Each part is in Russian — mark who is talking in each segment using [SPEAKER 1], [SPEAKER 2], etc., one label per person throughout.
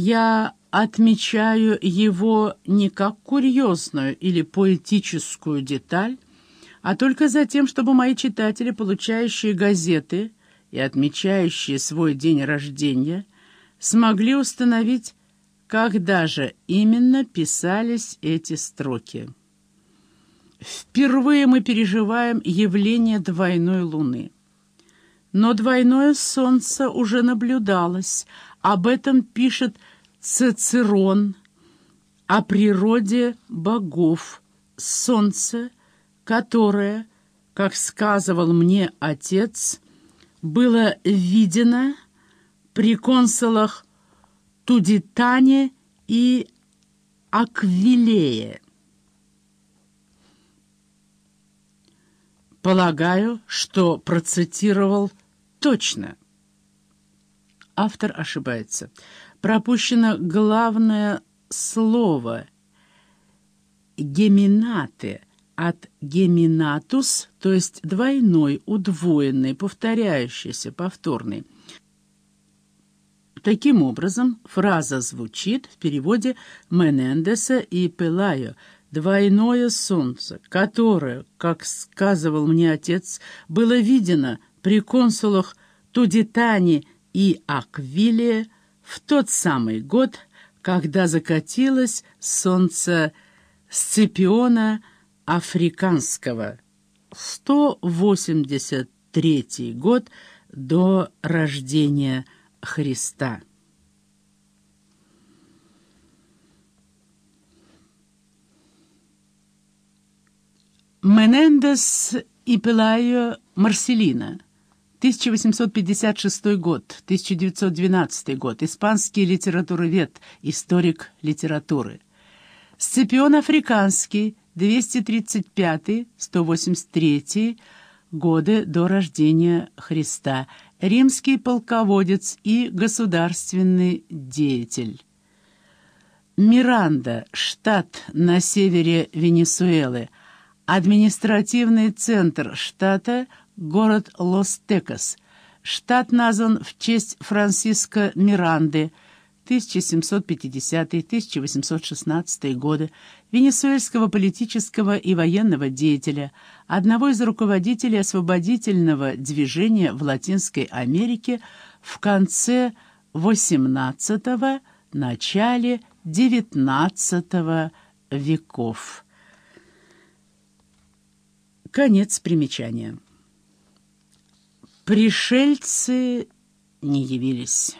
[SPEAKER 1] Я отмечаю его не как курьезную или поэтическую деталь, а только за тем, чтобы мои читатели, получающие газеты и отмечающие свой день рождения, смогли установить, когда же именно писались эти строки. Впервые мы переживаем явление двойной луны. Но двойное солнце уже наблюдалось. Об этом пишет Цицерон о природе богов. Солнце, которое, как сказывал мне отец, было видено при консулах Тудитане и Аквилее. Полагаю, что процитировал точно. Автор ошибается. Пропущено главное слово «геминаты» от «геминатус», то есть двойной, удвоенный, повторяющийся, повторный. Таким образом, фраза звучит в переводе Менендеса и Пелайо «двойное солнце», которое, как сказывал мне отец, было видено при консулах Тудитане и Аквиле в тот самый год, когда закатилось солнце Сципиона Африканского, 183 год до рождения Христа. Менендес и Пелайо Марселина 1856 год, 1912 год. Испанский литературовед, историк литературы. Сципион Африканский, 235-183 годы до рождения Христа. Римский полководец и государственный деятель. Миранда, штат на севере Венесуэлы. Административный центр штата – город Лос-Текес. Штат назван в честь Франциско Миранды, 1750-1816 годы, венесуэльского политического и военного деятеля, одного из руководителей освободительного движения в Латинской Америке в конце XVIII – начале XIX веков. Конец примечания. Пришельцы не явились.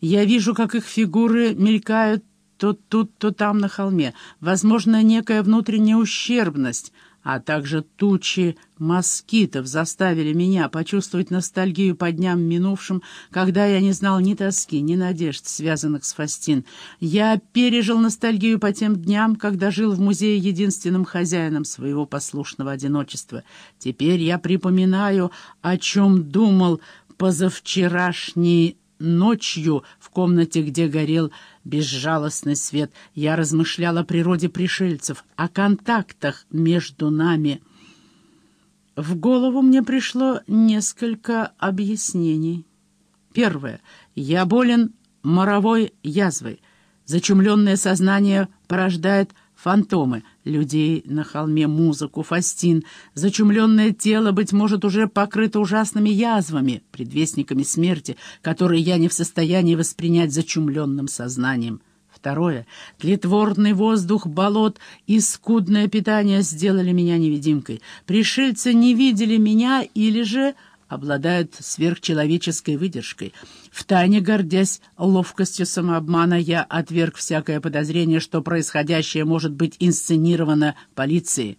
[SPEAKER 1] Я вижу, как их фигуры мелькают то тут, то там на холме. Возможно, некая внутренняя ущербность — а также тучи москитов заставили меня почувствовать ностальгию по дням минувшим, когда я не знал ни тоски, ни надежд, связанных с Фастин. Я пережил ностальгию по тем дням, когда жил в музее единственным хозяином своего послушного одиночества. Теперь я припоминаю, о чем думал позавчерашний ночью в комнате, где горел безжалостный свет. Я размышлял о природе пришельцев, о контактах между нами. В голову мне пришло несколько объяснений. Первое. Я болен моровой язвой. Зачумленное сознание порождает фантомы, людей на холме, музыку, фастин. Зачумленное тело, быть может, уже покрыто ужасными язвами, предвестниками смерти, которые я не в состоянии воспринять зачумленным сознанием. Второе. Тлетворный воздух, болот и скудное питание сделали меня невидимкой. Пришельцы не видели меня или же обладают сверхчеловеческой выдержкой. Втайне гордясь ловкостью самообмана, я отверг всякое подозрение, что происходящее может быть инсценировано полицией.